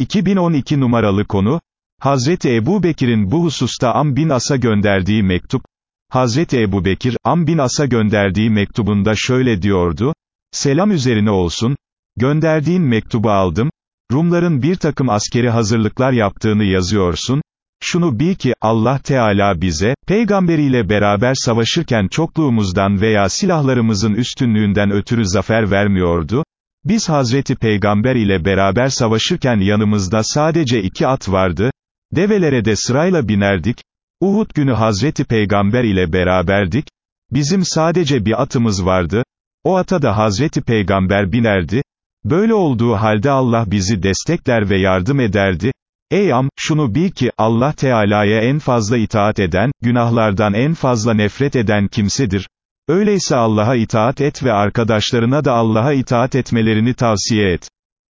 2012 numaralı konu, Hazreti Ebu Bekir'in bu hususta Am bin As'a gönderdiği mektup, Hazreti Ebu Bekir, Am bin As'a gönderdiği mektubunda şöyle diyordu, Selam üzerine olsun, gönderdiğin mektubu aldım, Rumların bir takım askeri hazırlıklar yaptığını yazıyorsun, şunu bil ki, Allah Teala bize, peygamberiyle beraber savaşırken çokluğumuzdan veya silahlarımızın üstünlüğünden ötürü zafer vermiyordu, biz Hazreti Peygamber ile beraber savaşırken yanımızda sadece iki at vardı, develere de sırayla binerdik, Uhud günü Hazreti Peygamber ile beraberdik, bizim sadece bir atımız vardı, o ata da Hazreti Peygamber binerdi, böyle olduğu halde Allah bizi destekler ve yardım ederdi, Ey Am, şunu bil ki, Allah Teala'ya en fazla itaat eden, günahlardan en fazla nefret eden kimsedir. Öyleyse Allah'a itaat et ve arkadaşlarına da Allah'a itaat etmelerini tavsiye et.